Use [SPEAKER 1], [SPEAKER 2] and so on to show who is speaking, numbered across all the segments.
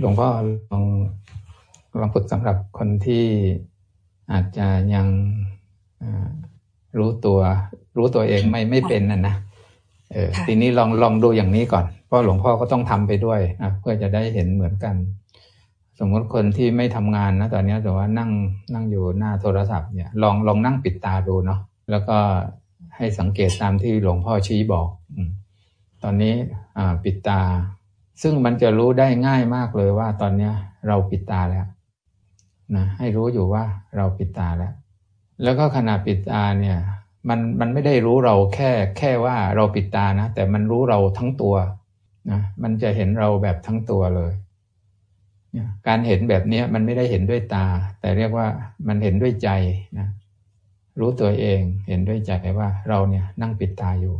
[SPEAKER 1] หลวงพ่อลองลองฝึกสำหรับคนที่อาจจะยังรู้ตัว รู้ตัวเองไม่ไม่เป็นน่ะนะเออทีนี้ลองลองดูอย่างนี้ก่อน เพราะหลวงพ่อก็ต้องทำไปด้วยนะเพื่อจะได้เห็นเหมือนกัน สมมติคนที่ไม่ทำงานนะตอนนี้แต่ว่านั่งนั่งอยู่หน้าโทรศัพท์เนี่ย ลองลองนั่งปิดตาดูเนาะแล้วก็ให้สังเกตตามที่หลวงพ่อชี้บอก ตอนนี้อ่าปิดตา ซึ่งมันจะรู้ได้ง่ายมากเลยว่าตอนนี้เราปิดตาแล้วนะให้รู้อยู่ว่าเราปิดตาแล้ว แล้วก็ขณะปิดตาเนี่ยมันมันไม่ได้รู้เราแค่แค่ว่าเราปิดตานะ แต่มันรู้เราทั้งตัวนะมันจะเห็นเราแบบทั้งตัวเลยการเห็นแบบนี้มันไม่ได้เห็นด้วยตา แต่เรียกว่ามันเห็นด้วยใจนะรู้ตัวเองเห็นด้วยใจว่าเราเนี่ยนั่งปิดตาอยู่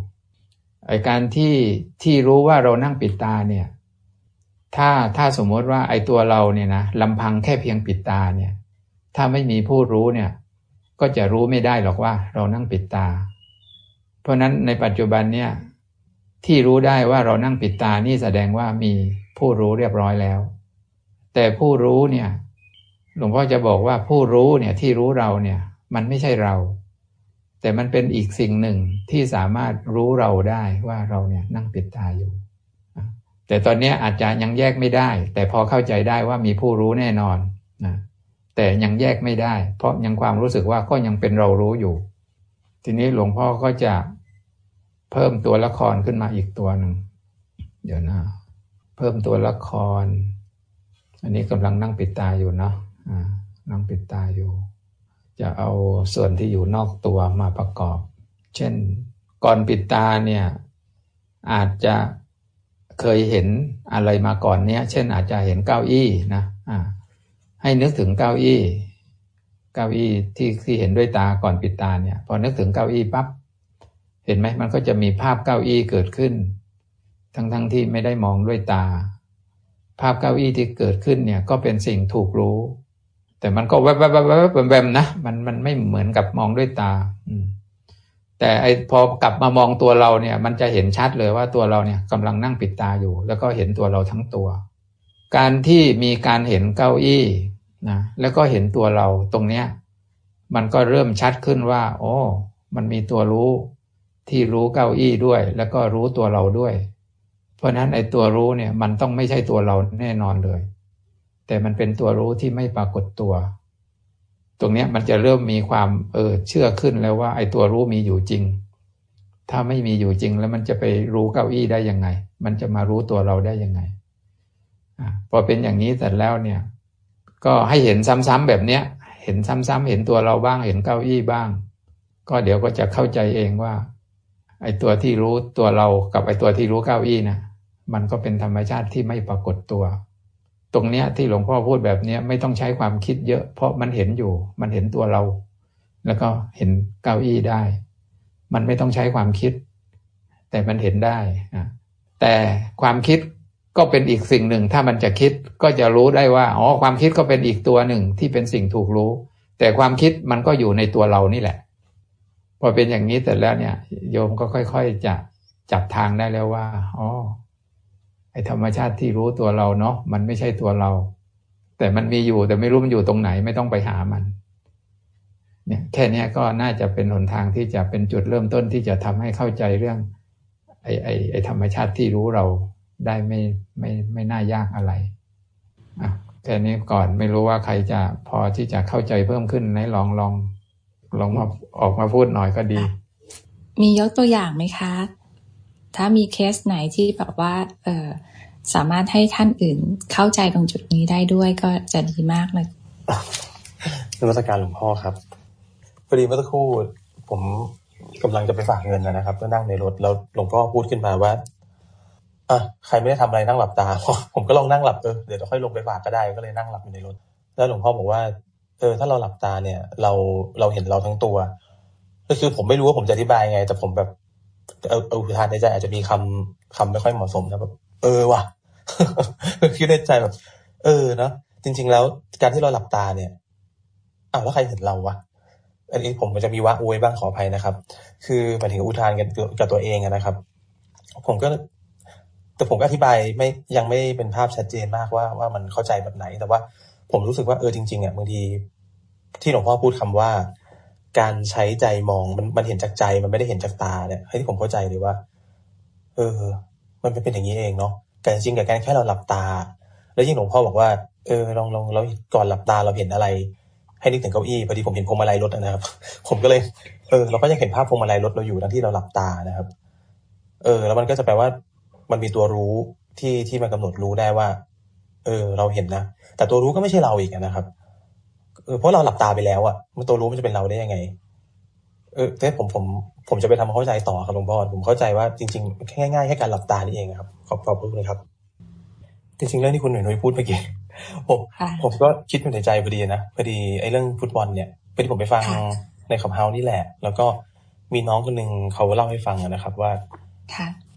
[SPEAKER 1] ไอการที่ที่รู้ว่าเรานั่งปิดตาเนี่ย ถ้าถ้าสมมติว่าไอ้ตัวเราเนี่ยนะลำพังแค่เพียงปิดตาเนี่ย ถ้าไม่มีผู้รู้เนี่ย ก็จะรู้ไม่ได้หรอกว่า เรานั่งปิดตา เพราะนั้นในปัจจุบันเนี่ยที่รู้ได้ว่าเรานั่งปิดตานี่แสดงว่ามีผู้รู้เรียบร้อยแล้ว แต่ผู้รู้เนี่ยหลวงพ่อจะบอกว่าผู้รู้เนี่ยที่รู้เราเนี่ย มันไม่ใช่เรา แต่มันเป็นอีกสิ่งหนึ่งที่สามารถรู้เราได้ว่าเราเนี่ยนั่งปิดตาอยู่ แต่ตอนนี้อาจจะยังแยกไม่ได้ แต่พอเข้าใจได้ว่ามีผู้รู้แน่นอนนะแต่ยังแยกไม่ได้ เพราะยังความรู้สึกว่าก็ยังเป็นเรารู้อยู่ ทีนี้หลวงพ่อก็จะเพิ่มตัวละครขึ้นมาอีกตัวหนึ่งเดี๋ยวนะ เพิ่มตัวละคร อันนี้กำลังนั่งปิดตาอยู่เนาะนั่งปิดตาอยู่ จะเอาส่วนที่อยู่นอกตัวมาประกอบ เช่น ก่อนปิดตาเนี่ย อาจจะ เคยเห็นอะไรมาก่อนเนี้ย เช่นอาจจะเห็นเก้าอี้นะอ่าให้นึกถึงเก้าอี้ เก้าอี้ที่ที่เห็นด้วยตาก่อนปิดตาเนี่ย พอนึกถึงเก้าอี้ปั๊บเห็นไหมมันก็จะมีภาพเก้าอี้เกิดขึ้น ทั้งทั้งที่ไม่ได้มองด้วยตา ภาพเก้าอี้ที่เกิดขึ้นเนี่ย ก็เป็นสิ่งถูกรู้ แต่มันก็แวบแวบแวบแวบแวบนะมันมันไม่เหมือนกับมองด้วยตา อืม แต่ไอพอกลับมามองตัวเราเนี่ย มันจะเห็นชัดเลยว่าตัวเราเนี่ยกำลังนั่งปิดตาอยู่ แล้วก็เห็นตัวเราทั้งตัว การที่มีการเห็นเก้าอี้นะแล้วก็เห็นตัวเราตรงเนี้ยมันก็เริ่มชัดขึ้นว่า โอ้มันมีตัวรู้ที่รู้เก้าอี้ด้วย แล้วก็รู้ตัวเราด้วย เพราะนั้นไอ้ตัวรู้เนี่ย มันต้องไม่ใช่ตัวเราแน่นอนเลย แต่มันเป็นตัวรู้ที่ไม่ปรากฏตัว ตรงนี้มันจะเริ่มมีความเออเชื่อขึ้นแล้วว่า ไอ้ตัวรู้มีอยู่จริง ถ้าไม่มีอยู่จริงแล้วมันจะไปรู้เก้าอี้ได้ยังไง มันจะมารู้ตัวเราได้ยังไงอพอเป็นอย่างนี้แต่แล้วเนี่ย ก็ให้เห็นซ้ำๆแบบเนี้ย เห็นซ้ำๆเห็นตัวเราบ้าง เห็นเก้าอี้บ้าง ก็เดี๋ยวก็จะเข้าใจเองว่า ไอ้ตัวที่รู้ตัวเรากับไอ้ตัวที่รู้เก้าอี้นะมันก็เป็นธรรมชาติที่ไม่ปรากฏตัว ตรงเนี้ยที่หลวงพ่อพูดแบบเนี้ยไม่ต้องใช้ความคิดเยอะ เพราะมันเห็นอยู่ มันเห็นตัวเรา แล้วก็เห็นเก้าอี้ได้ มันไม่ต้องใช้ความคิด แต่มันเห็นได้นะแต่ความคิดก็เป็นอีกสิ่งหนึ่ง ถ้ามันจะคิดก็จะรู้ได้ว่าอ๋อความคิดก็เป็นอีกตัวหนึ่งที่เป็นสิ่งถูกรู้ แต่ความคิดมันก็อยู่ในตัวเรานี่แหละ พอเป็นอย่างนี้แต่แล้วเนี่ย โยมก็ค่อย ๆจะจับทางได้แล้วว่าอ๋อ ไอ้ธรรมชาติที่รู้ตัวเราเนาะมันไม่ใช่ตัวเรา แต่มันมีอยู่แต่ไม่รู้มันอยู่ตรงไหนไม่ต้องไปหามัน เนี่ยแค่นี้ก็น่าจะเป็นหนทางที่จะเป็นจุดเริ่มต้นที่จะทำให้เข้าใจเรื่อง ไอ้ไอ้ไอ้ธรรมชาติที่รู้เราได้ไม่ไม่ไม่น่ายากอะไรอะแค่นี้ก่อนไม่รู้ว่าใครจะพอที่จะเข้าใจเพิ่มขึ้นไหนลองลองลองมาออกมาพูดหน่อยก็ดี
[SPEAKER 2] มียกตัวอย่างไหมคะ ถ้ามีเคสไหนที่แบบว่า เออสามารถให้ท่านอื่นเข้าใจตรงจุดนี้ได้ด้วยก็จะดีมากเลย
[SPEAKER 3] นมัสการหลวงพ่อครับพอดีเมื่อสักครู่ผมกำลังจะไปฝากเงินนะครับก็นั่งในรถแล้วหลวงพ่อพูดขึ้นมาว่าอะใครไม่ได้ทำอะไรนั่งหลับตา ผมก็ลองนั่งหลับเออเดี๋ยวค่อยลงไปฝากก็ได้ก็เลยนั่งหลับอยู่ในรถ แล้วหลวงพ่อบอกว่า เออ ถ้าเราหลับตาเนี่ย เราเราเห็นเราทั้งตัว ก็คือผมไม่รู้ว่าผมจะอธิบายไง แต่ผมแบบ เอาเอาทานในใจอาจจะมีคำคำไม่ค่อยเหมาะสมนะแบบเออว่ะคิดในใจแบบ เออเนาะจริง ๆ แล้วการที่เราหลับตาเนี่ยอ้าวแล้วใครเห็นเราวะอันนี้ผมมันจะมีวะอวยบ้างขออภัยนะครับ คือหมายถึงอุทานกันกับตัวเองนะครับ ผมก็ แต่ผมก็อธิบายไม่ยังไม่เป็นภาพชัดเจนมากว่าว่ามันเข้าใจแบบไหน แต่ว่าผมรู้สึกว่าเออจริงๆอะบางทีที่หลวงพ่อพูดคำว่า การใช้ใจมองมันมันเห็นจากใจมันไม่ได้เห็นจากตาเนี่ยให้ที่ผมเข้าใจเลยว่า เออ มันเป็นอย่างนี้เองเนาะแต่จริงกับการแค่เราหลับตา แล้วยิ่งหลวงพ่อบอกว่าเออลองลองเราก่อนหลับตาเราเห็นอะไร ให้นึกถึงเก้าอี้พอดีผมเห็นพวงมาลัยรถนะครับ ผมก็เลยเออเราก็ยังเห็นภาพพวงมาลัยรถเราอยู่ทั้งที่เราหลับตานะครับ เออ แล้วมันก็จะแปลว่า มันมีตัวรู้ที่ที่มากำหนดรู้ได้ว่า เออ เราเห็นนะแต่ตัวรู้ก็ไม่ใช่เราอีกนะครับ เออเพราะเราหลับตาไปแล้วอะมันตัวรู้มันจะเป็นเราได้ยังไง เออแต่ผมผมผมจะไปทำเข้าใจต่อครับหลวงพ่อผมเข้าใจว่าจริงๆแค่ง่ายๆแค่การหลับตานี่เองครับ ขอบขอบคุณเลยครับ จริงๆเรื่องที่คุณหนุ่ยนุ้ยพูดเมื่อกี้ผมผมก็คิดอยู่ในใจพอดีนะพอดีไอ้เรื่องฟุตบอลเนี่ยพอดีผมไปฟังในขับเฮานี่แหละ แล้วก็มีน้องคนหนึ่งเขาเล่าให้ฟังนะครับ ว่า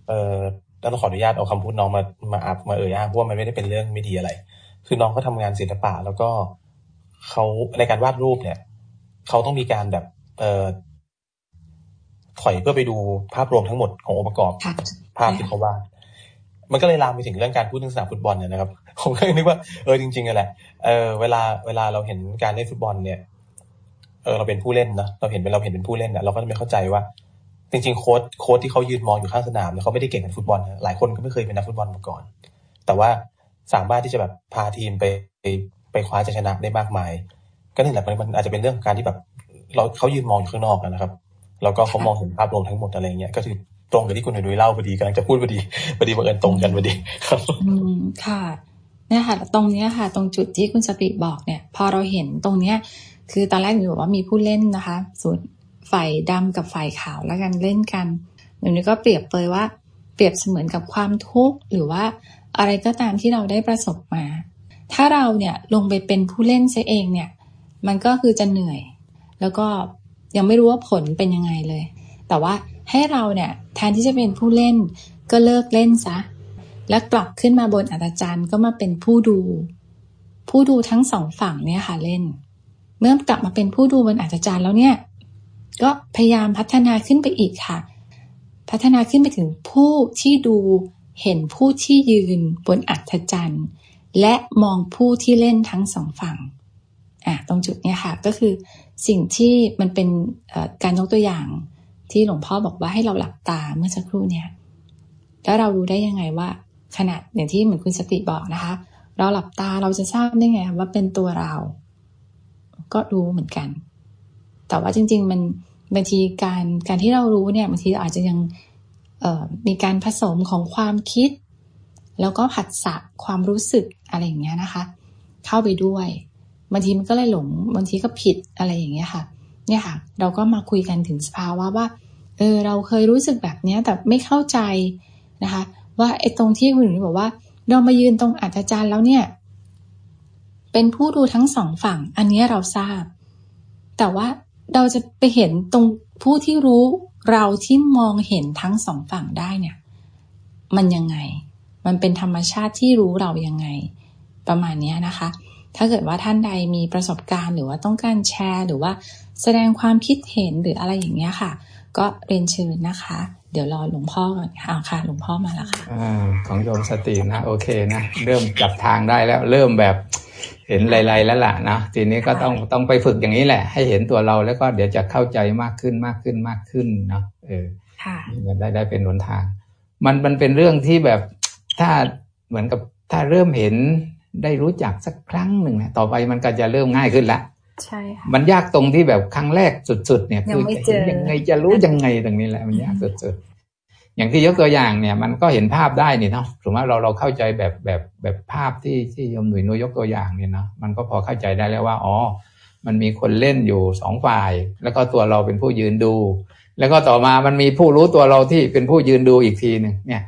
[SPEAKER 3] เออต้องขออนุญาตเอาคำพูดน้องมามาอัพมาเอ่ยอ้างเพราะว่ามันไม่ได้เป็นเรื่องไม่ดีอะไร คือน้องเขาทางานศิลปะ แล้วก็ เขาในการวาดรูปเนี่ย เขาต้องมีการแบบเออถอยเพื่อไปดูภาพรวมทั้งหมดขององค์ประกอบ ภาพที่เขาวาดมันก็เลยลามไปถึงเรื่องการพูดถึงสนามฟุตบอลเนี่ยนะครับ ผมก็นึกว่าเออจริงๆแหละเออเวลาเวลาเราเห็นการเล่นฟุตบอลเนี่ยเออเราเป็นผู้เล่นนะเราเห็นเป็นเราเห็นเป็นผู้เล่นเนี่ยเราก็จะไม่เข้าใจว่า จริงๆโค้ดโค้ดที่เขายืนมองอยู่ข้างสนามเนี่ยเขาไม่ได้เก่งในฟุตบอลหลายคนก็ไม่เคยเป็นนักฟุตบอลมาก่อน แต่ว่าสามารถที่จะแบบพาทีมไป ไปคว้าชัยชนะได้มากมาย ก็นี่แหละมันอาจจะเป็นเรื่องการที่แบบ เราเขายืนมองอยู่ข้างนอกนะครับ แล้วก็เขามองเห็นภาพรวมทั้งหมดอะไรเงี้ยก็คือตรงกับที่คุณดุยเล่าพอดีกำลังจะพูดพอดีพอดีบังเอิญตรงกันพอดีครับ
[SPEAKER 2] อืมค่ะเนี่ยค่ะตรงเนี้ยค่ะ ตรงจุดที่คุณสปิบอกเนี่ย พอเราเห็นตรงเนี้ย คือตอนแรกหนูบอกว่ามีผู้เล่นนะคะส่วนฝ่ายดำกับฝ่ายขาวแล้วกันเล่นกันหนูนี่ก็เปรียบเลยว่า เปรียบเสมือนกับความทุกข์หรือว่าอะไรก็ตามที่เราได้ประสบมา ถ้าเราเนี่ยลงไปเป็นผู้เล่นซะเองเนี่ย มันก็คือจะเหนื่อย แล้วก็ยังไม่รู้ว่าผลเป็นยังไงเลย แต่ว่าให้เราเนี่ยแทนที่จะเป็นผู้เล่นก็เลิกเล่นซะ แล้วกลับขึ้นมาบนอัตจันก็มาเป็นผู้ดู ผู้ดูทั้งสองฝั่งเนี่ยค่ะเล่น เมื่อกลับมาเป็นผู้ดูบนอัตจันแล้วเนี่ย ก็พยายามพัฒนาขึ้นไปอีกค่ะ พัฒนาขึ้นไปถึงผู้ที่ดูเห็นผู้ที่ยืนบนอัตจัน และมองผู้ที่เล่นทั้งสองฝั่งอะตรงจุดเนี้ยค่ะก็คือสิ่งที่มันเป็นการยกตัวอย่างที่หลวงพ่อบอกว่าให้เราหลับตาเมื่อสักครู่เนี่ยแล้วเรารู้ได้ยังไงว่าขนาดอย่างที่เหมือนคุณสติบอกนะคะ เราหลับตาเราจะทราบได้ไงว่าเป็นตัวเรา ก็รู้เหมือนกัน แต่ว่าจริง ๆ มันบางทีการการที่เรารู้เนี่ยบางทีอาจจะยังมีการผสมของความคิด แล้วก็ผัสสะความรู้สึกอะไรอย่างเงี้ยนะคะ เข้าไปด้วยบางทีมันก็เลยหลงบางทีก็ผิดอะไรอย่างเงี้ยค่ะ เนี่ยค่ะ เราก็มาคุยกันถึงสภาวะว่าเออเราเคยรู้สึกแบบเนี้ยแต่ไม่เข้าใจนะคะ ว่าไอ้ตรงที่คุณหนูบอกว่า เรามายืนตรงอัตจารย์แล้วเนี่ย เป็นผู้ดูทั้งสองฝั่ง อันนี้เราทราบ แต่ว่าเราจะไปเห็นตรงผู้ที่รู้เราที่มองเห็นทั้งสองฝั่งได้เนี่ย มันยังไง มันเป็นธรรมชาติที่รู้เรายังไง ประมาณนี้นะคะ ถ้าเกิดว่าท่านใดมีประสบการณ์หรือว่าต้องการแชร์ หรือว่าแสดงความคิดเห็นหรืออะไรอย่างเงี้ยค่ะ ก็เรียนเชิญนะคะ เดี๋ยวรอหลวงพ่อก่อนค่ะค่ะ หลวงพ่อมาแล้วค่ะ
[SPEAKER 1] อของโยมสตินะ โอเคนะ เริ่มจับทางได้แล้ว เริ่มแบบเห็นไลๆแล้วล่ะนะทีนี้ก็ต้องต้องไปฝึกอย่างนี้แหละ ให้เห็นตัวเราแล้วก็เดี๋ยวจะเข้าใจมากขึ้นมากขึ้นมากขึ้นเนาะเออค่ะได้ได้เป็นหนทาง มันมันเป็นเรื่องที่แบบ ถ้าเหมือนกับถ้าเริ่มเห็นได้รู้จักสักครั้งหนึ่งนะต่อไปมันก็จะเริ่มง่ายขึ้นละ
[SPEAKER 2] ใช่ค่ะ
[SPEAKER 1] มันยากตรงที่แบบครั้งแรกสุดๆ เนี่ยคือยังไงจะรู้ยังไงตรงนี้แหละมันยากสุดๆ อย่างที่ยกตัวอย่างเนี่ย มันก็เห็นภาพได้นี่เนาะสมมติเราเราเข้าใจแบบแบบแบบภาพที่ที่ยมหนุ่ยนุยกตัวอย่างเนี่ยเนาะมันก็พอเข้าใจได้แล้วว่าอ๋อมันมีคนเล่นอยู่สองฝ่าย แล้วก็ตัวเราเป็นผู้ยืนดู แล้วก็ต่อมามันมีผู้รู้ตัวเราที่เป็นผู้ยืนดูอีกทีหนึ่งเนี่ย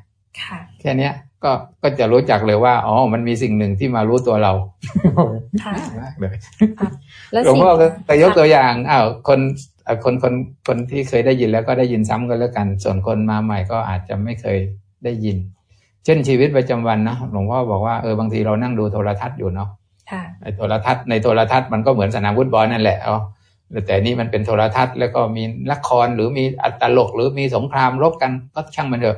[SPEAKER 1] แค่เนี้ย ก็ก็จะรู้จักเลยว่าอ๋อ มันมีสิ่งหนึ่งที่มารู้ตัวเรามากเลยหลวงพ่อก็ยกตัวอย่างอ้าวคนคนคนคนที่เคยได้ยินแล้วก็ได้ยินซ้ำกันแล้วกัน ส่วนคนมาใหม่ก็อาจจะไม่เคยได้ยิน เช่นชีวิตประจำวันนะหลวงพ่อบอกว่าเออบางทีเรานั่งดูโทรทัศน์อยู่เนาะไอโทรทัศน์ในโทรทัศน์มันก็เหมือนสนามฟุตบอลนั่นแหละอ๋อแต่นี่มันเป็นโทรทัศน์แล้วก็มีละครหรือมีอัตลกหรือมีสงครามรบกันก็ช่างมันเถอะ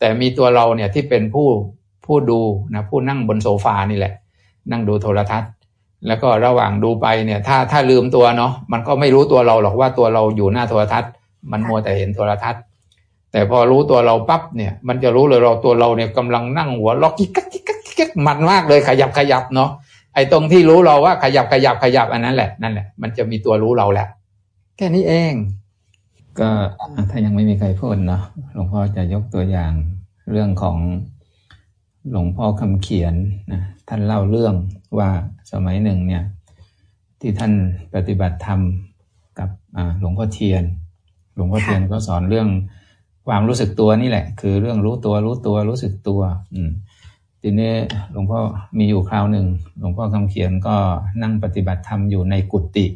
[SPEAKER 1] แต่มีตัวเราเนี่ยที่เป็นผู้ผู้ดูนะผู้นั่งบนโซฟานี่แหละ นั่งดูโทรทัศน์ แล้วก็ระหว่างดูไปเนี่ยถ้าถ้าลืมตัวเนาะมันก็ไม่รู้ตัวเราหรอกว่าตัวเราอยู่หน้าโทรทัศน์ มันมัวแต่เห็นโทรทัศน์ แต่พอรู้ตัวเราปั๊บเนี่ยมันจะรู้เลยเราตัวเราเนี่ยกำลังนั่งหัวล็อกกิ๊กกิ๊กกิ๊กกิ๊กมันมากเลยขยับขยับเนาะไอ้ตรงที่รู้เราว่าขยับขยับขยับอันนั้นแหละนั่นแหละมันจะมีตัวรู้เราแหละแค่นี้เอง ก็ถ้ายังไม่มีใครพูดเนาะหลวงพ่อจะยกตัวอย่างเรื่องของหลวงพ่อคำเขียนนะท่านเล่าเรื่องว่าสมัยหนึ่งเนี่ยที่ท่านปฏิบัติธรรมกับหลวงพ่อเทียน หลวงพ่อเทียนก็สอนเรื่องความรู้สึกตัวนี่แหละ คือเรื่องรู้ตัวรู้ตัวรู้สึกตัว อืมทีนี้หลวงพ่อมีอยู่คราวหนึ่ง หลวงพ่อคำเขียนก็นั่งปฏิบัติธรรมอยู่ในกุฏิ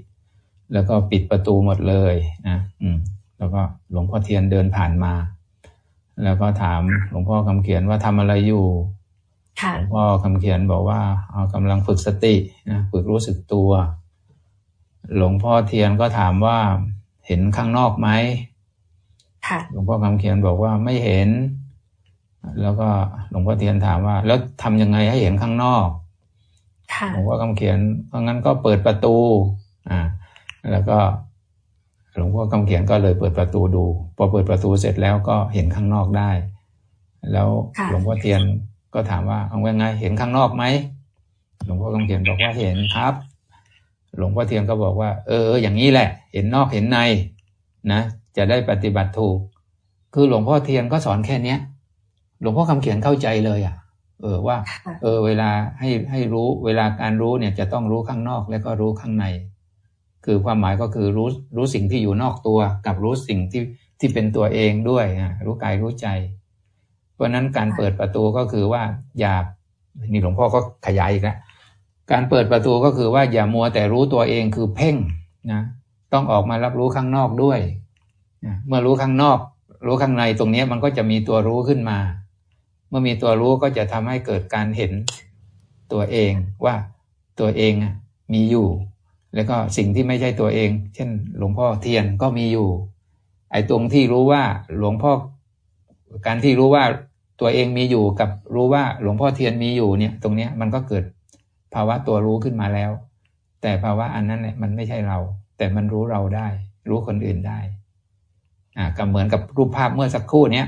[SPEAKER 1] แล้วก็ปิดประตูหมดเลยนะอืม แล้วก็หลวงพ่อเทียนเดินผ่านมา แล้วก็ถามหลวงพ่อคำเขียนว่าทำอะไรอยู่หลวงพ่อคำเขียนบอกว่า เอากำลังฝึกสตินะฝึกรู้สึกตัว หลวงพ่อเทียนก็ถามว่าเห็นข้างนอกไหมหลวงพ่อคำเขียนบอกว่าไม่เห็น แล้วก็หลวงพ่อเทียนถามว่า แล้วทำยังไงให้เห็นข้างนอกหลวงพ่อคำเขียนเพราะงั้นก็เปิดประตู อ่า แล้วก็ หลวงพ่อคำเขียนก็เลยเปิดประตูดู พอเปิดประตูเสร็จแล้วก็เห็นข้างนอกได้ แล้วหลวงพ่อเทียนก็ถามว่าเอาไงเห็นข้างนอกไหมหลวงพ่อคำเขียนบอกว่าเห็นครับ หลวงพ่อเทียนก็บอกว่า เออ อย่างนี้แหละ เห็นนอกเห็นในนะจะได้ปฏิบัติถูก คือหลวงพ่อเทียนก็สอนแค่เนี้ย หลวงพ่อคำเขียนเข้าใจเลยอะ เออว่า เออ เวลาให้ให้รู้ เวลาการรู้เนี่ยจะต้องรู้ข้างนอกแล้วก็รู้ข้างใน คือความหมายก็คือรู้รู้สิ่งที่อยู่นอกตัว กับรู้สิ่งที่ที่เป็นตัวเองด้วยนะรู้กายรู้ใจ เพราะนั้นการเปิดประตูก็คือว่าอย่านี่หลวงพ่อก็ขยายอีกแล้วการเปิดประตูก็คือว่าอย่ามัวแต่รู้ตัวเองคือเพ่งนะต้องออกมารับรู้ข้างนอกด้วยเมื่อรู้ข้างนอก รู้ข้างในตรงนี้มันก็จะมีตัวรู้ขึ้นมา เมื่อมีตัวรู้ก็จะทำให้เกิดการเห็นตัวเองว่าตัวเองมีอยู่ แล้วก็สิ่งที่ไม่ใช่ตัวเอง เช่น หลวงพ่อเทียนก็มีอยู่ ไอ้ตรงที่รู้ว่าหลวงพ่อ การที่รู้ว่าตัวเองมีอยู่กับรู้ว่าหลวงพ่อเทียนมีอยู่เนี่ย ตรงเนี้ยมันก็เกิดภาวะตัวรู้ขึ้นมาแล้ว แต่ภาวะอันนั้นเนี่ยมันไม่ใช่เรา แต่มันรู้เราได้ รู้คนอื่นได้ อ่าก็เหมือนกับรูปภาพเมื่อสักครู่เนี้ย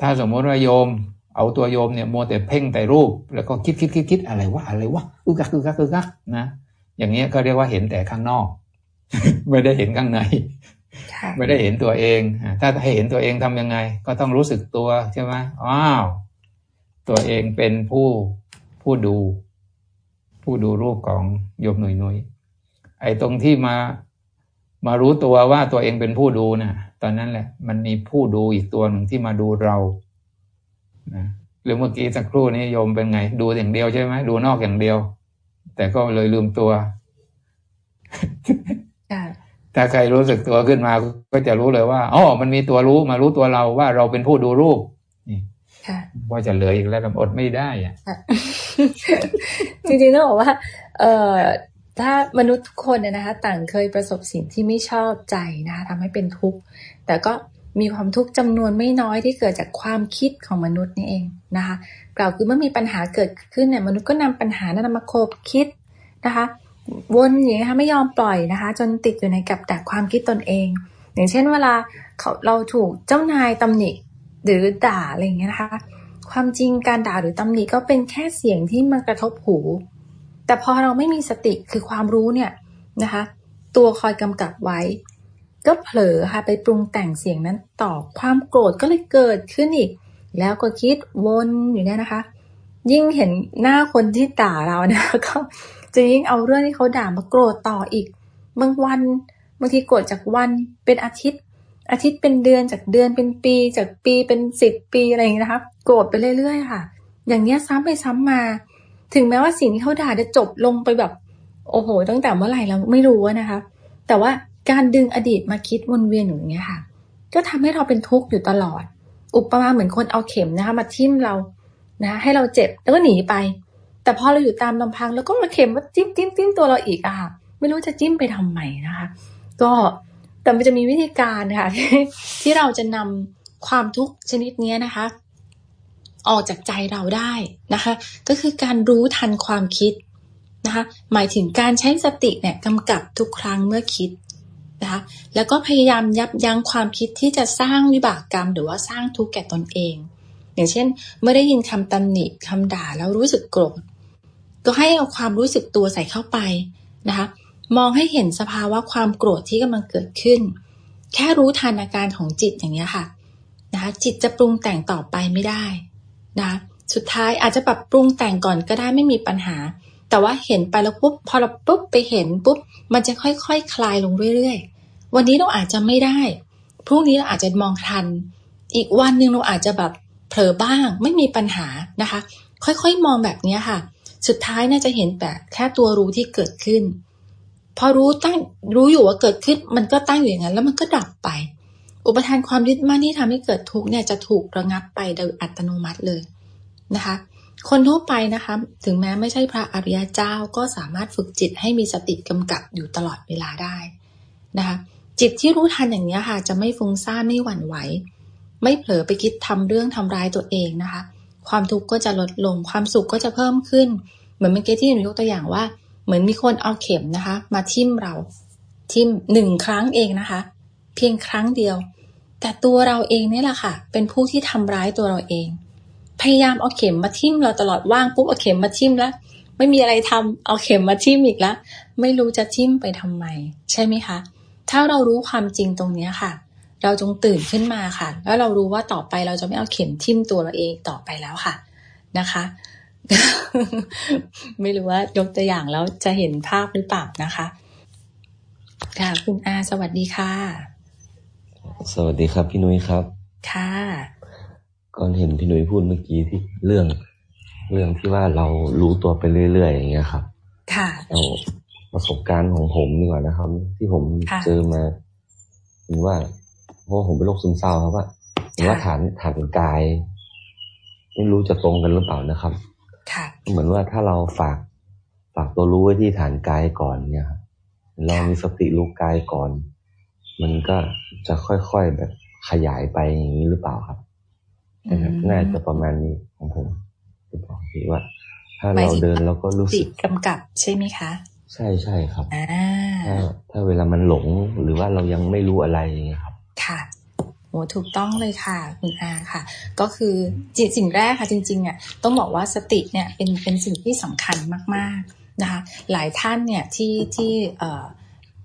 [SPEAKER 1] ถ้าสมมติว่าโยม เอาตัวโยมเนี่ยโมแต่เพ่งแต่รูป แล้วก็คิดคิดคิดคิดอะไรวะอะไรวะอึกกักอึกกักอึกกักนะ อย่างเงี้ยก็เรียกว่าเห็นแต่ข้างนอก ไม่ได้เห็นข้างในไม่ได้เห็นตัวเอง ถ้าให้เห็นตัวเองทํำยังไง ก็ต้องรู้สึกตัวใช่ไหมอ้าว ตัวเองเป็นผู้ผู้ดู ผู้ดูรูปของโยมหนุ่ยหนุ่ยไอ้ตรงที่มามารู้ตัวว่าตัวเองเป็นผู้ดูนะ่ะ ตอนนั้นแหละ มันมีผู้ดูอีกตัวหนึ่งที่มาดูเรานะหรือเมื่อกี้สักครู่นี้โยมเป็นไง ดูอย่างเดียวใช่ไหมดูนอกอย่างเดียว แต่ก็เลยลืมตัวถ้าใครรู้สึกตัวขึ้นมาก็จะรู้เลยว่าอ๋อมันมีตัวรู้มารู้ตัวเราว่าเราเป็นผู้ดูรูปนี่ว่าจะเหลืออีกแล้วอดไม่ได้อะ
[SPEAKER 2] จริงๆต้องบอกว่า เอ่อถ้ามนุษย์ทุกคนเนี่ยนะคะ ต่างเคยประสบสิ่งที่ไม่ชอบใจนะคะทำให้เป็นทุกข์แต่ก็ มีความทุกข์จำนวนไม่น้อยที่เกิดจากความคิดของมนุษย์นี่เองนะคะ กล่าวคือเมื่อมีปัญหาเกิดขึ้นเนี่ยมนุษย์ก็นำปัญหานั้นมาโคบคิดนะคะ วนอย่างนี้นะคะไม่ยอมปล่อยนะคะ จนติดอยู่ในกับดักความคิดตนเอง อย่างเช่นเวลาเขาเราถูกเจ้านายตำหนิหรือด่าอะไรอย่างเงี้ยนะคะ ความจริงการด่าหรือตำหนิก็เป็นแค่เสียงที่มากระทบหู แต่พอเราไม่มีสติคือความรู้เนี่ยนะคะ ตัวคอยกำกับไว้ ก็เผลอค่ะไปปรุงแต่งเสียงนั้นต่อความโกรธก็เลยเกิดขึ้นอีก แล้วก็คิดวนอยู่เนี่ยนะคะ ยิ่งเห็นหน้าคนที่ด่าเราเนี่ยก็จะยิ่งเอาเรื่องที่เขาด่ามาโกรธต่ออีกบางวันบางทีโกรธจากวันเป็นอาทิตย์ อาทิตย์เป็นเดือนจากเดือนเป็นปี จากปีเป็นสิบปีอะไรอย่างนี้นะคะโกรธไปเรื่อยๆค่ะ อย่างเนี้ยซ้ำไปซ้ำมา ถึงแม้ว่าสิ่งที่เขาด่าจะจบลงไปแบบ โอ้โห ตั้งแต่เมื่อไหร่เราไม่รู้นะคะ แต่ว่า การดึงอดีตมาคิดวนเวียนอย่างเงี้ยค่ะ ก็ทำให้เราเป็นทุกข์อยู่ตลอด อุปมาเหมือนคนเอาเข็มนะคะมาทิ่มเรานะให้เราเจ็บแล้วก็หนีไป แต่พอเราอยู่ตามลำพังแล้วก็มาเข็มมาจิ้มจิ้มจิ้มตัวเราอีกอะค่ะ ไม่รู้จะจิ้มไปทำไมนะคะ ก็แต่มันจะมีวิธีการค่ะที่ที่เราจะนำความทุกข์ชนิดนี้นะคะ ออกจากใจเราได้นะคะ ก็คือการรู้ทันความคิดนะคะ หมายถึงการใช้สติเนี่ยกำกับทุกครั้งเมื่อคิด นะคะแล้วก็พยายามยับยั้งความคิดที่จะสร้างวิบากกรรม หรือว่าสร้างทุกข์แก่ตนเอง อย่างเช่น เมื่อได้ยินคำตำหนิคำด่าแล้วรู้สึกโกรธ ก็ให้เอาความรู้สึกตัวใส่เข้าไปนะคะมองให้เห็นสภาวะความโกรธที่กำลังเกิดขึ้น แค่รู้ทันอาการของจิตอย่างนี้ค่ะนะคะจิตจะปรุงแต่งต่อไปไม่ได้นะสุดท้ายอาจจะปรับปรุงแต่งก่อนก็ได้ไม่มีปัญหา แต่ว่าเห็นไปแล้วปุ๊บพอเราปุ๊บไปเห็นปุ๊บมันจะค่อยๆคคลายลงเรื่อยๆ วันนี้เราอาจจะไม่ได้พรุ่งนี้เราอาจจะมองทัน อีกวันหนึ่งเราอาจจะแบบเผลอบ้างไม่มีปัญหานะคะ ค่อยๆมองแบบนี้ค่ะ สุดท้ายน่าจะเห็นแต่แค่ตัวรู้ที่เกิดขึ้น พอรู้ตั้งรู้อยู่ว่าเกิดขึ้น มันก็ตั้งอยู่อย่างนั้น แล้วมันก็ดับไป อุปทานความยึดมั่นที่ทำให้เกิดทุกข์เนี่ยจะถูกระงับไปโดยอัตโนมัติเลยนะคะ คนทั่วไปนะคะ ถึงแม้ไม่ใช่พระอริยเจ้าก็สามารถฝึกจิตให้มีสติกำกับอยู่ตลอดเวลาได้นะคะ จิตที่รู้ทันอย่างนี้ค่ะ จะไม่ฟุ้งซ่านไม่หวั่นไหว ไม่เผลอไปคิดทำเรื่องทำร้ายตัวเองนะคะ ความทุกข์ก็จะลดลงความสุขก็จะเพิ่มขึ้น เหมือนเมื่อกี้ที่หนูยกตัวอย่างว่า เหมือนมีคนเอาเข็มนะคะ มาทิ่มเราทิ่มหนึ่งครั้งเองนะคะ เพียงครั้งเดียว แต่ตัวเราเองนี่แหละค่ะ เป็นผู้ที่ทำร้ายตัวเราเอง พยายามเอาเข็มมาทิ่มเราตลอดว่างปุ๊บเอาเข็มมาทิ่มแล้วไม่มีอะไรทำเอาเข็มมาทิ่มอีกแล้วไม่รู้จะทิ่มไปทำไม ใช่ไหมคะ ถ้าเรารู้ความจริงตรงนี้ค่ะ เราจงตื่นขึ้นมาค่ะ แล้วเรารู้ว่าต่อไปเราจะไม่เอาเข็มทิ่มตัวเราเองต่อไปแล้วค่ะนะคะ ไม่รู้ว่ายกตัวอย่างแล้วจะเห็นภาพหรือเปล่านะคะค่ะคุณอาสวัสดีค่ะ
[SPEAKER 4] สวัสดีครับพี่นุ้ยครับ
[SPEAKER 2] ค่ะ
[SPEAKER 4] ก่อนเห็นพี่นุ้ยพูดเมื่อกี้ที่เรื่อง เรื่องที่ว่าเรารู้ตัวไปเรื่อยๆอย่างเงี้ยครับ
[SPEAKER 2] ค่ะ
[SPEAKER 4] เอาประสบการณ์ของผมดีกว่านะครับ ที่ผมเจอมาเห็นว่าเพราะผมเป็นโรคซึมเศร้าครับว่าเห็นว่าฐานฐานกาย ไม่รู้จะตรงกันหรือเปล่านะครับเหมือนว่าถ้าเราฝากฝากตัวรู้ไว้ที่ฐานกายก่อนเนี่ยครับเรามีสติรู้กายก่อน มันก็จะค่อยๆแบบขยายไปอย่างนี้หรือเปล่าครับ น่าจะประมาณนี้ของผมจะบอกทีว่า ถ้าเราเดินเราก็รู้สึก
[SPEAKER 2] กำกับใช่ไหมคะ
[SPEAKER 4] ใช่ใช่ครับถ้าถ้าเวลามันหลงหรือว่าเรายังไม่รู้อะไรอย่างเงี้ยครับ
[SPEAKER 2] ค่ะโอ้ถูกต้องเลยค่ะคุณอาค่ะ ก็คือสิ่งแรกค่ะจริงๆอะต้องบอกว่าสติเนี่ยเป็นเป็นสิ่งที่สำคัญมากๆนะคะหลายท่านเนี่ยที่ที่เอ่อ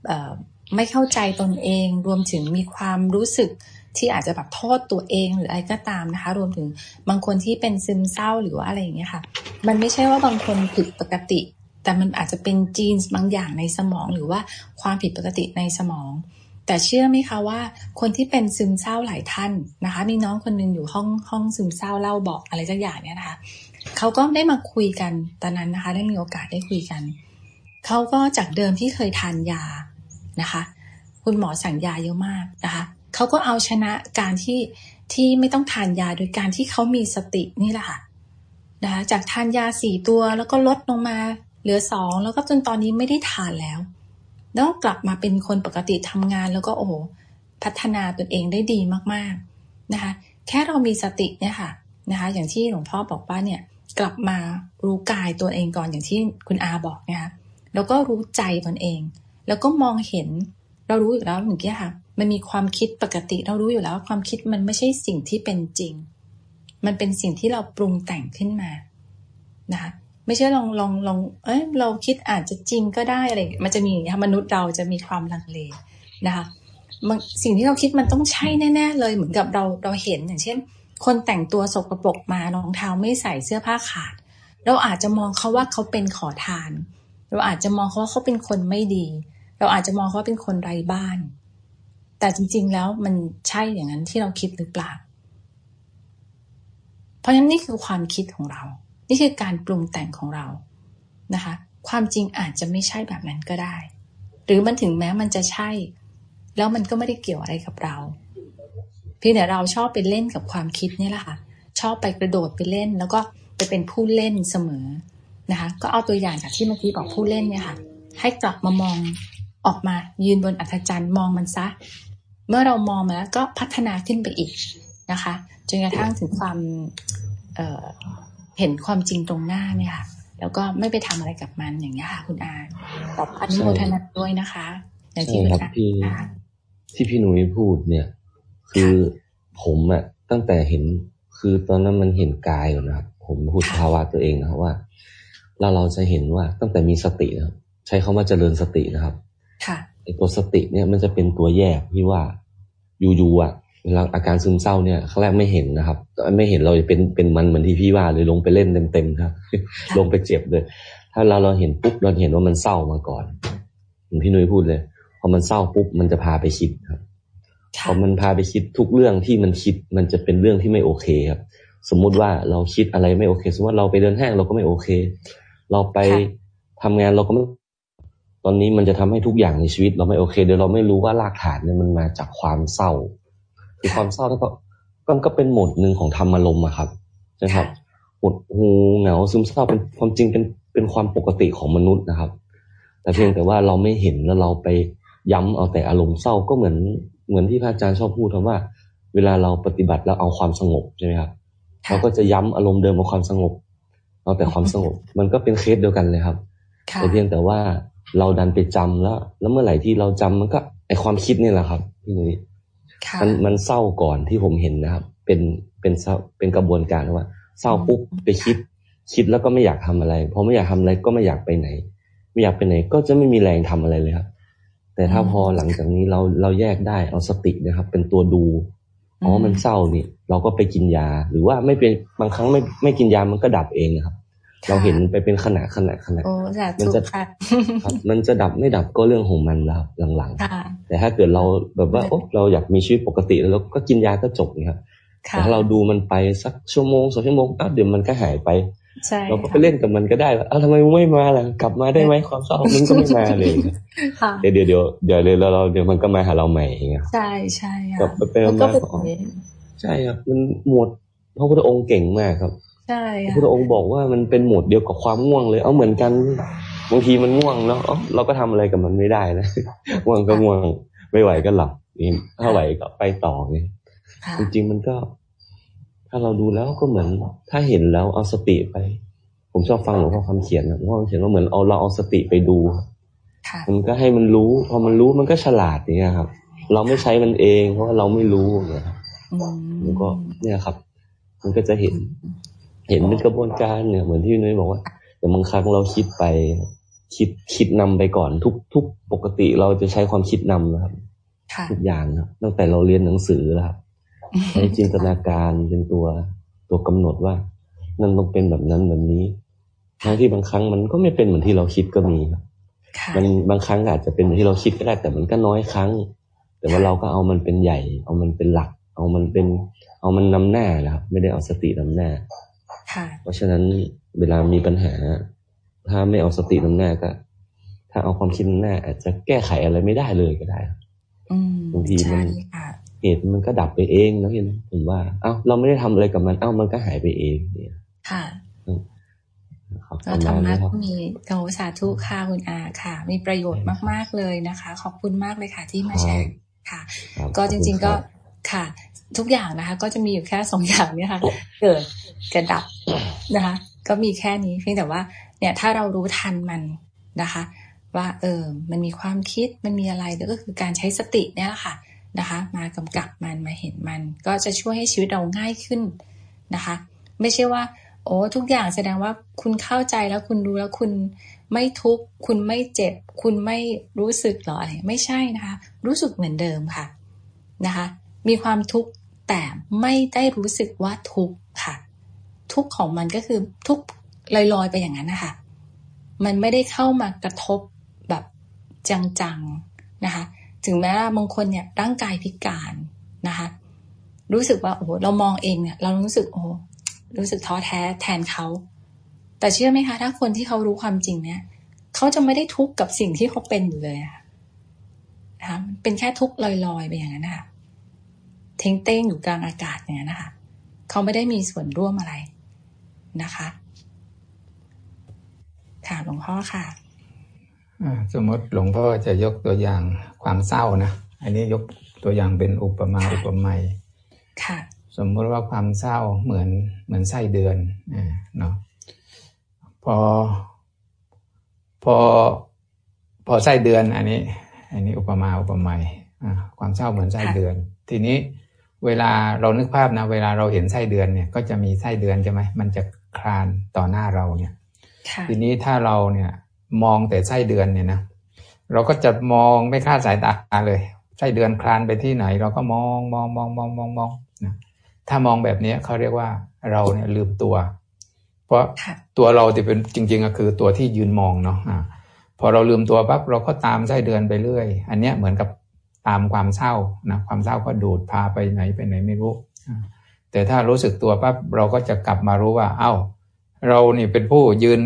[SPEAKER 2] เอ่อไม่เข้าใจตนเองรวมถึงมีความรู้สึก ที่อาจจะแบบโทษตัวเองหรืออะไรก็ตามนะคะ รวมถึงบางคนที่เป็นซึมเศร้าหรือว่าอะไรอย่างเงี้ยค่ะ มันไม่ใช่ว่าบางคนผิดปกติ แต่มันอาจจะเป็นจีนบางอย่างในสมองหรือว่าความผิดปกติในสมอง แต่เชื่อไหมคะว่า คนที่เป็นซึมเศร้าหลายท่านนะคะ มีน้องคนนึงอยู่ห้องห้องซึมเศร้าเล่าบอกอะไรสักอย่างเนี่ยนะคะเขาก็ได้มาคุยกันตอนนั้นนะคะ ได้มีโอกาสได้คุยกันเขาก็จากเดิมที่เคยทานยานะคะ คุณหมอสั่งยาเยอะมากนะคะ เขาก็เอาชนะการที่ที่ไม่ต้องทานยาโดยการที่เขามีสตินี่แหละค่ะนะคะจากทานยาสี่ตัวแล้วก็ลดลงมาเหลือสองแล้วก็จนตอนนี้ไม่ได้ทานแล้ว แล้วกลับมาเป็นคนปกติทำงานแล้วก็โอ้โหพัฒนาตนเองได้ดีมากๆนะคะ แค่เรามีสติเนี่ยค่ะนะคะอย่างที่หลวงพ่อบอกว่าเนี่ยกลับมารู้กายตัวเองก่อนอย่างที่คุณอาบอกนะคะแล้วก็รู้ใจตนเอง แล้วก็มองเห็นเรารู้อยู่แล้วเหมือนกี้ค่ะ มันมีความคิดปกติเรารู้อยู่แล้วความคิดมันไม่ใช่สิ่งที่เป็นจริง มันเป็นสิ่งที่เราปรุงแต่งขึ้นมานะคะไม่ใช่ลองลองลองเอ้ยเราคิดอาจจะจริงก็ได้อะไรมันจะมีมนุษย์เราจะมีความลังเลนะคะสิ่งที่เราคิดมันต้องใช่แน่ๆเลยเหมือนกับเราเราเห็นอย่างเช่น คนแต่งตัวสกปรกมารองเท้าไม่ใส่เสื้อผ้าขาด เราอาจจะมองเขาว่าเขาเป็นขอทาน เราอาจจะมองเขาว่าเขาเป็นคนไม่ดี เราอาจจะมองเขาว่าเป็นคนไร้บ้าน แต่จริง ๆ แล้วมันใช่อย่างนั้นที่เราคิดหรือเปล่า เพราะฉะนั้นนี่คือความคิดของเรา นี่คือการปรุงแต่งของเรานะคะ ความจริงอาจจะไม่ใช่แบบนั้นก็ได้ หรือมันถึงแม้มันจะใช่ แล้วมันก็ไม่ได้เกี่ยวอะไรกับเราเพียงแต่เราชอบไปเล่นกับความคิดนี่แหละค่ะ ชอบไปกระโดดไปเล่น แล้วก็ไปเป็นผู้เล่นเสมอนะคะ ก็เอาตัวอย่างจากที่เมื่อกี้บอกผู้เล่นเนี่ยค่ะ ให้กลับมามองออกมายืนบนอัศจรรย์มองมันซะ เมื่อเรามองมาแล้วก็พัฒนาขึ้นไปอีกนะคะจนกระทั่งถึงความเเห็นความจริงตรงหน้าเนี่ยค่ะแล้วก็ไม่ไปทำอะไรกับมันอย่างนี้ค่ะ คุณอาขอบอนุโมทนาด้วยนะคะ
[SPEAKER 4] อย่างที่คุณอาที่ที่พี่หนุ่ยพูดเนี่ย คือผมอะตั้งแต่เห็นคือตอนนั้นมันเห็นกายอยู่นะครับผมพูดภาวะตัวเองนะครับว่าเราเราจะเห็นว่าตั้งแต่มีสตินะครับใช้คาว่าเจริญสตินะครับ
[SPEAKER 2] ค่ะ
[SPEAKER 4] ไอตัวสติเนี่ยมันจะเป็นตัวแยกพี่ว่าอยู่ๆอะเวลาอาการซึมเศร้าเนี่ยครั้งแรกไม่เห็นนะครับไม่เห็นเราจะเป็นเป็นมันเหมือนที่พี่ว่าเลยลงไปเล่นเต็มๆครับ ลงไปเจ็บเลย ถ้าเราเราเห็นปุ๊บเราเห็นว่ามันเศร้ามาก่อนเหมือนพี่นุ้ยพูดเลยพอมันเศร้าปุ๊บมันจะพาไปคิดครับพอมันพาไปคิดทุกเรื่องที่มันคิดมันจะเป็นเรื่องที่ไม่โอเคครับ สมมุติว่าเราคิดอะไรไม่โอเค สมมติว่าเราไปเดินห้างเราก็ไม่โอเค เราไปทำงานเราก็ไม่ ตอนนี้มันจะทำให้ทุกอย่างในชีวิตเราไม่โอเค เดี๋ยวเราไม่รู้ว่ารากฐานเนี่ยมันมาจากความเศร้า คือความเศร้าแล้วก็มันก็เป็นโหมดหนึ่งของธรรมอารมณ์อะครับใช่ครับหดหูเหงาซึมเศร้าเป็นความจริงเป็นเป็นความปกติของมนุษย์นะครับ แต่เพียงแต่ว่าเราไม่เห็นแล้วเราไปย้ำเอาแต่อารมณ์เศร้าก็เหมือนเหมือนที่พระอาจารย์ชอบพูดคำว่า เวลาเราปฏิบัติแล้วเอาความสงบใช่ไหมครับเราก็จะย้ำอารมณ์เดิมเอาความสงบ เอาแต่ความสงบ มันก็เป็นเคสเดียวกันเลยครับ แต่เพียงแต่ว่า เราดันไปจำแล้ว แล้วเมื่อไหร่ที่เราจำมันก็ ไอความคิดนี่แหละครับพี่นุ้ยมันมันเศร้าก่อนที่ผมเห็นนะครับ เป็นเป็นเป็นกระบวนการว่า เศร้าปุ๊บไปคิด คิดแล้วก็ไม่อยากทำอะไรพอไม่อยากทำอะไรก็ไม่อยากไปไหน ไม่อยากไปไหน ก็จะไม่มีแรงทำอะไรเลยครับ แต่ถ้าพอหลังจากนี้เราเราแยกได้เอาสตินะครับ เป็นตัวดูอ๋อมันเศร้านี่ เราก็ไปกินยา หรือว่าไม่เป็นบางครั้งไม่ไม่กินยามันก็ดับเองนะครับ เราเห็นไปเป็นขนาดขนาดขนาด
[SPEAKER 2] มันจะ
[SPEAKER 4] มันจะดับไม่ดับก็เรื่องของมันแล้วหลังๆ แต่ถ้าเกิดเราแบบว่าโอ้เราอยากมีชีวิตปกติแล้วก็กินยาก็จบนี่ครับแต่ถ้าเราดูมันไปสักชั่วโมงสองชั่วโมงอ้าวเดี๋ยวมันก็หายไปเราก็ไปเล่นกับมันก็ได้ว่าอ้าวทำไมไม่มาล่ะกลับมาได้ไหมความเศร้ามันก็ไม่มาเลยเดี๋ยวเดี๋ยวเดี๋ยวเดี๋ยวเลยเราเดี๋ยวมันก็มาหาเราใหม่อย่างเงี้ย
[SPEAKER 2] ใช่ใช่
[SPEAKER 4] ครับเป็นมาใช่ครับมันหมดพระพุทธองค์เก่งมากครับ
[SPEAKER 2] ใช่
[SPEAKER 4] พระพุทธองค์บอกว่ามันเป็นโหมดเดียวกับความง่วงเลย เอาเหมือนกันบางทีมันง่วงเนาะเราก็ทำอะไรกับมันไม่ได้นะง่วงก็ง่วงไม่ไหวก็หลับนี่ถ้าไหวก็ไปต่อไงจริงๆมันก็ ถ้าเราดูแล้วก็เหมือน ถ้าเห็นแล้วเอาสติไป ผมชอบฟังหลวงพ่อคำเขียนหลวงพ่อคำเขียนว่าเหมือนเอาเราเอาสติไปดูมันก็ให้มันรู้ พอมันรู้มันก็ฉลาดเนี่ยครับ เราไม่ใช้มันเอง เพราะว่าเราไม่รู้เนี่ยครับมันก็เนี่ยครับ มันก็จะเห็น เห็นเป็นกระบวนการเนี่ยเหมือนที่นุ้ยบอกว่าแต่บางครั้งเราคิดไป คิดคิดนำไปก่อนทุกทุกปกติเราจะใช้ความคิดนำนะครับทุกอย่างนะตั้งแต่เราเรียนหนังสือแล้วครับใช้จินตนาการเป็นตัวตัวกำหนดว่า นั่นต้องเป็นแบบนั้นแบบนี้ทั้งที่บางครั้งมันก็ไม่เป็นเหมือนที่เราคิดก็มีครับมันบางครั้งอาจจะเป็นเหมือนที่เราคิดก็ได้แต่มันก็น้อยครั้ง แต่ว่าเราก็เอามันเป็นใหญ่ เอามันเป็นหลัก เอามันเป็น เอามันนำหน้านะครับไม่ได้เอาสตินำหน้า เพราะฉะนั้นเวลามีปัญหา ถ้าไม่เอาสตินำหน้าก็ ถ้าเอาความคิดนำหน้า อาจจะแก้ไขอะไรไม่ได้เลยก็ได้บางทีมันเหตุมันก็ดับไปเองนะเห็นผมว่า เอ้าเราไม่ได้ทำอะไรกับมัน เอ้ามันก็หายไปเองเนี่ย
[SPEAKER 2] ค่ะเราธรรมะมีโอสาธุค่ะคุณอาค่ะ มีประโยชน์มาก ๆเลยนะคะ ขอบคุณมากเลยค่ะที่มาแชร์ค่ะ ก็จริง ๆก็ค่ะ ทุกอย่างนะคะ ก็จะมีอยู่แค่สองอย่างเนี่ยค่ะ เกิดกระดับนะคะ ก็มีแค่นี้เพียงแต่ว่า เนี่ยถ้าเรารู้ทันมันนะคะ ว่า เออ มันมีความคิดมันมีอะไรแล้วก็คือการใช้สติเนี่ยแหละค่ะนะคะ มากำกับมันมาเห็นมัน ก็จะช่วยให้ชีวิตเราง่ายขึ้นนะคะ ไม่ใช่ว่า โอ้ทุกอย่างแสดงว่าคุณเข้าใจแล้วคุณรู้แล้วคุณไม่ทุกข์คุณไม่เจ็บ คุณไม่รู้สึกหรออะไรไม่ใช่นะคะ รู้สึกเหมือนเดิมค่ะนะคะ มีความทุกข์แต่ไม่ได้รู้สึกว่าทุกข์ค่ะ ทุกข์ของมันก็คือทุกข์ลอยๆไปอย่างนั้นนะคะมันไม่ได้เข้ามากระทบแบบจังๆนะคะ ถึงแม้ว่าบางคนเนี่ยร่างกายพิการนะคะ รู้สึกว่าโอ้เรามองเองเนี่ย เรารู้สึกโอ้รู้สึกท้อแท้แทนเขา แต่เชื่อไหมคะ ถ้าคนที่เขารู้ความจริงเนี่ยเขาจะไม่ได้ทุกข์กับสิ่งที่เขาเป็นอยู่เลยนะคะ เป็นแค่ทุกข์ลอยๆไปอย่างนั้นนะคะ ทิ้งเต้งอยู่กลางอากาศเนี่ยนะคะ เขาไม่ได้มีส่วนร่วมอะไรนะคะค่ะหลวงพ่อค่ะ
[SPEAKER 1] สมมติหลวงพ่อจะยกตัวอย่างความเศร้านะ อันนี้ยกตัวอย่างเป็นอุปมาอุปไมย
[SPEAKER 2] ค่ะ
[SPEAKER 1] สมมติว่าความเศร้าเหมือนเหมือนไส้เดือนเนาะพอ พอพอไส้เดือน อันนี้ อันนี้อุปมาอุปไมยความเศร้าเหมือนไส้เดือน ทีนี้ เวลาเรานึกภาพนะเวลาเราเห็นไส้เดือนเนี่ย ก็จะมีไส้เดือนใช่ไหมมันจะคลานต่อหน้าเราเนี่ยทีนี้ถ้าเราเนี่ยมองแต่ไส้เดือนเนี่ยนะเราก็จะมองไม่คาดสายตาเลยไส้เดือนคลานไปที่ไหน เราก็มองมองมองมองมองมองนะถ้ามองแบบนี้เขาเรียกว่าเราเนี่ยลืมตัว เพราะตัวเราจะเป็นจริง ๆ ก็คือตัวที่ยืนมองเนาะะพอเราลืมตัวปั๊บเราก็ตามไส้เดือนไปเรื่อย อันเนี้ยเหมือนกับ ตามความเศร้านะความเศร้าก็ดูดพาไปไหนไปไหนไม่รู้ แต่ถ้ารู้สึกตัวปั๊บเราก็จะกลับมารู้ว่า เอา้า เรานี่เป็นผู้ยืน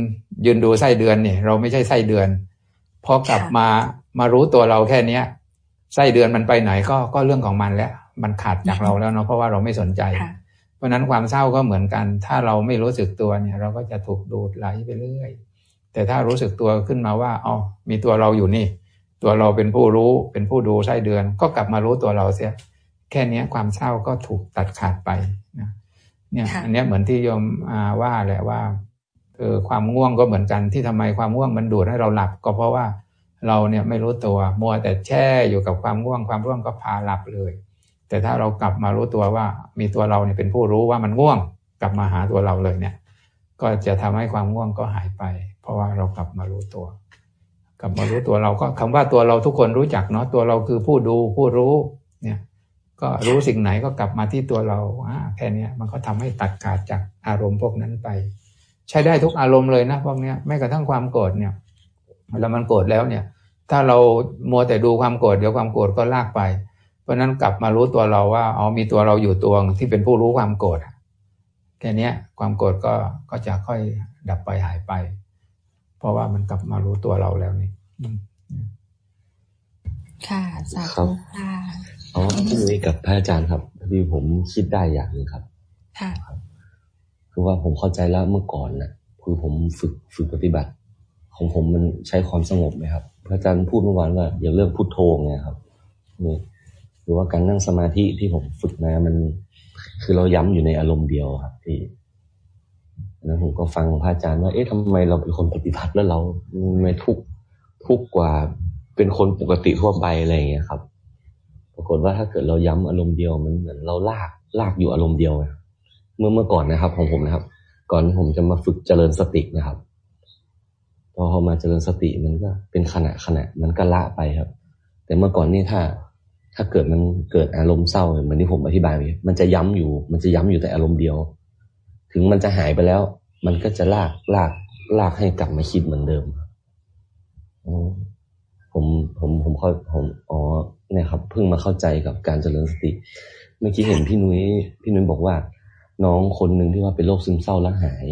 [SPEAKER 1] ยืนดูไส้เดือนเนี่ยเราไม่ใช่ไส้เดือนพอกลับมามารู้ตัวเราแค่เนี้ยไส้เดือนมันไปไหนก็ก็เรื่องของมันแล้ว มันขาดจากเราแล้วเนาะเพราะว่าเราไม่สนใจ เพราะนั้นความเศร้าก็เหมือนกัน ถ้าเราไม่รู้สึกตัวเนี่ย เราก็จะถูกดูดไหลไปเรื่อยแต่ถ้ารู้สึกตัวขึ้นมาว่าอ๋อมีตัวเราอยู่นี่ ตัวเราเป็นผู้รู้เป็นผู้ดูไส้เดือน ก็กลับมารู้ตัวเราเสีย แค่นี้ความเศร้าก็ถูกตัดขาดไปนะเนี่ยอันนี้เหมือนที่โยมว่าแหละว่าเออความง่วงก็เหมือนกันที่ทำไมความง่วงมันดูดให้เราหลับ ก็เพราะว่าเราเนี่ยไม่รู้ตัวมัวแต่แช่อยู่กับความง่วง ความง่วงก็พาหลับเลย แต่ถ้าเรากลับมารู้ตัวว่า มีตัวเราเนี่ยเป็นผู้รู้ว่ามันง่วง กลับมาหาตัวเราเลยเนี่ย ก็จะทำให้ความง่วงก็หายไป เพราะว่าเรากลับมารู้ตัว กลับมารู้ตัวเราก็คำว่าตัวเราทุกคนรู้จักเนาะตัวเราคือผู้ดูผู้รู้เนี่ยก็รู้สิ่งไหนก็กลับมาที่ตัวเราแค่นี้มันก็ทำให้ตัดขาดจากอารมณ์พวกนั้นไป ใช้ได้ทุกอารมณ์เลยนะพวกเนี้ยแม้กระทั่งความโกรธเนี่ยเวลามันโกรธแล้วเนี่ย ถ้าเรามัวแต่ดูความโกรธเดี๋ยวความโกรธก็ลากไป เพราะนั้นกลับมารู้ตัวเราว่าเอมีตัวเราอยู่ตัวที่เป็นผู้รู้ความโกรธแค่นี้ความโกรธก็ก็จะค่อยดับไปหายไป เพราะว่ามันกลับมารู้ตัวเราแล้วนี่
[SPEAKER 2] ค่ะสาธุค่ะ
[SPEAKER 4] อ๋อพี่นุ้ยกับพระอาจารย์ครับที่ผมคิดได้อย่างหนึ่งครับ
[SPEAKER 2] ค่ะ
[SPEAKER 4] คือว่าผมเข้าใจแล้วเมื่อก่อนนะ่ะคือผมฝึกฝึกปฏิบัติ ของผมมันใช้ความสงบไหมครับ พระอาจารย์พูดเมื่อวานว่าอย่าเรื่องพุทโธไงครับนี่หรือว่าการนั่งสมาธิที่ผมฝึกมามัน คือเราย้ำอยู่ในอารมณ์เดียวครับที่ แล้วผมก็ฟังพระอาจารย์ว่า เอ๊ะทำไมเราเป็นคนปฏิบัติแล้วเราไม่ทุกทุกกว่าเป็นคนปกติทั่วไปอะไรอย่างเงี้ยครับ ปรากฏว่าถ้าเกิดเราย้ำอารมณ์เดียวมันเหมือนเราลากลากอยู่อารมณ์เดียวเมื่อเมื่อก่อนนะครับ ของผมนะครับ ก่อนผมจะมาฝึกเจริญสตินะครับพอเขามาเจริญสติมันก็เป็นขณะขณะมันก็ละไปครับ แต่เมื่อก่อนนี่ถ้า ถ้าเกิดมันเกิดอารมณ์เศร้าเหมือนที่ผมอธิบายมันจะย้ำอยู่ มันจะย้ำอยู่แต่อารมณ์เดียว ถึงมันจะหายไปแล้ว มันก็จะลากลากลากให้กลับมาคิดเหมือนเดิมผมผมผมเข้าผมอ๋อเนี่ยครับเพิ่งมาเข้าใจกับการเจริญสติ เมื่อกี้เห็นพี่นุ้ยพี่นุ้ยบอกว่า น้องคนหนึ่งที่ว่าเป็นโรคซึมเศร้าแล้วหาย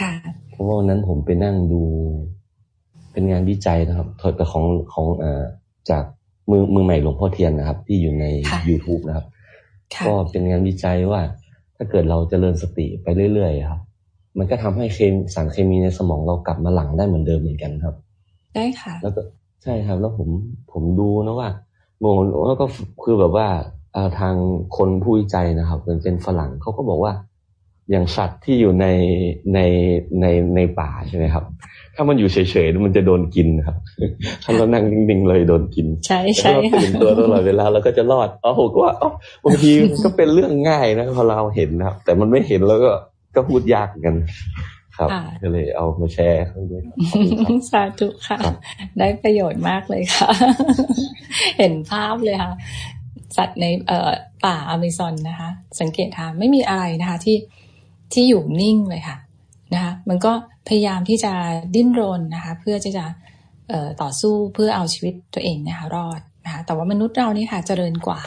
[SPEAKER 2] ค่ะ
[SPEAKER 4] เพราะว่าวันนั้นผมไปนั่งดู เป็นงานวิจัยนะครับถอดแต่ของของเอ่อจากมือมือใหม่หลวงพ่อเทียนนะครับ ที่อยู่ใน youtube นะครับ ก็เป็นงานวิจัยว่า ถ้าเกิดเราจเจริญสติไปเรื่อยๆครับ มันก็ทำให้เคมีสารเคมีในสมองเรากลับมาหลั่งได้เหมือนเดิมเหมือนกันครับ
[SPEAKER 2] ได้ค่ะ
[SPEAKER 4] แล้วก็ใช่ครับ แล้วผมผมดูนะว่าโมแล้วก็คือแบบว่าทางคนผู้วิจัยนะครับเป็นเป็นฝรั่งเขาก็บอกว่า อย่างสัตว์ที่อยู่ในในในในป่าใช่ไหมครับ ถ้ามันอยู่เฉยๆมันจะโดนกินครับ ถ้าเรานั่งนิ่งๆเลยโดนกิน
[SPEAKER 2] ใช่ใช่
[SPEAKER 4] ค่ะตื่นตัวตลอดเวลาเราก็จะรอดอ๋อผมก็ว่าอ๋อบางทีก็เป็นเรื่องง่ายนะพอเราเห็นนะครับ แต่มันไม่เห็นแล้วก็ก็พูดยากกัน ครับก็เลยเอามาแชร์ข้างด้วย
[SPEAKER 2] สาธุค่ะ ได้ประโยชน์มากเลยค่ะ เห็นภาพเลยค่ะ สัตว์ในป่าอเมซอนนะคะ สังเกตทาไม่มีอะไรนะคะ ที่ ที่อยู่นิ่งเลยค่ะนะคะมันก็พยายามที่จะดิ้นรนนะคะ เพื่อที่จะต่อสู้เพื่อเอาชีวิตตัวเองนะคะรอดนะคะแต่ว่ามนุษย์เรานี่ค่ะเจริญกว่า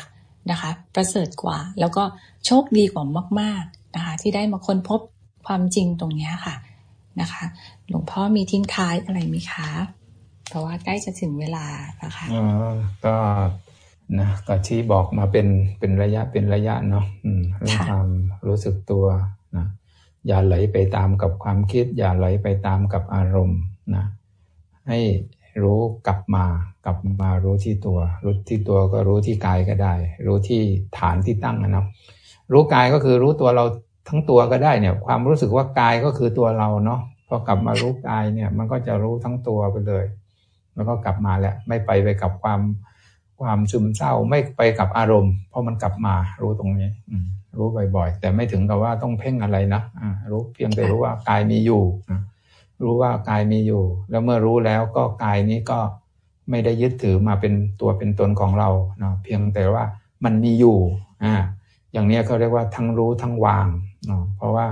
[SPEAKER 2] นะคะ ประเสริฐกว่า แล้วก็โชคดีกว่ามาก ๆนะคะ ที่ได้มาค้นพบความจริงตรงนี้ค่ะนะคะ หลวงพ่อมีทิ้งท้ายอะไรไหมคะเพราะว่าใกล้จะถึงเวลาแล้วค่ะ
[SPEAKER 1] อ๋อก็นะก็ที่บอกมาเป็นเป็นระยะเป็นระยะเนาะเรื่องความรู้สึกตัว นะอย่าไหลไปตามกับความคิด อย่าไหลไปตามกับอารมณ์นะให้รู้กลับมากลับมารู้ที่ตัว รู้ที่ตัวก็รู้ที่กายก็ได้ รู้ที่ฐานที่ตั้งนะรู้กายก็คือรู้ตัวเราทั้งตัวก็ได้เนี่ย ความรู้สึกว่ากายก็คือตัวเราเนาะพอกลับมารู้กายเนี่ย มันก็จะรู้ทั้งตัวไปเลย แล้วก็กลับมาแล้วไม่ไปไปกับความ ความซึมเศร้าไม่ไปกับอารมณ์ เพราะมันกลับมารู้ตรงนี้รู้บ่อย ๆ แต่ไม่ถึงกับว่าต้องเพ่งอะไรนะรู้เพียงแต่รู้ว่ากายมีอยู่รู้ว่ากายมีอยู่ แล้วเมื่อรู้แล้วก็กายนี้ก็ไม่ได้ยึดถือมาเป็นตัวเป็นตนของเราเนาะเพียงแต่ว่ามันมีอยู่อ่าอย่างนี้เขาเรียกว่าทั้งรู้ทั้งวางเนาะเพราะว่า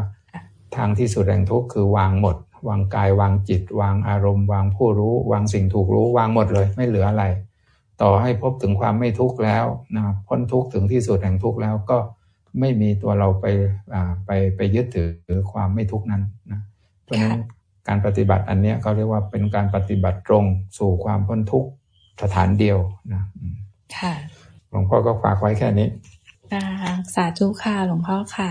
[SPEAKER 1] ทางที่สุดแห่งทุกข์คือวางหมด วางกายวางจิต วางอารมณ์ วางผู้รู้ วางสิ่งถูกรู้ วางหมดเลย ไม่เหลืออะไร ต่อให้พบถึงความไม่ทุกข์แล้วนะพ้นทุกข์ถึงที่สุดแห่งทุกข์แล้วก็ไม่มีตัวเราไปไปไปยึดถือความไม่ทุกข์นั้นนะเพราะฉะนั้นการปฏิบัติอันนี้เขาเรียกว่าเป็นการปฏิบัติตรงสู่ความพ้นทุกข์สถานเดียวนะ
[SPEAKER 2] ค่ะ
[SPEAKER 1] หลวงพ่อก็ฝากไว้แค่นี้
[SPEAKER 2] สาธุค่ะหลวงพ่อค่ะ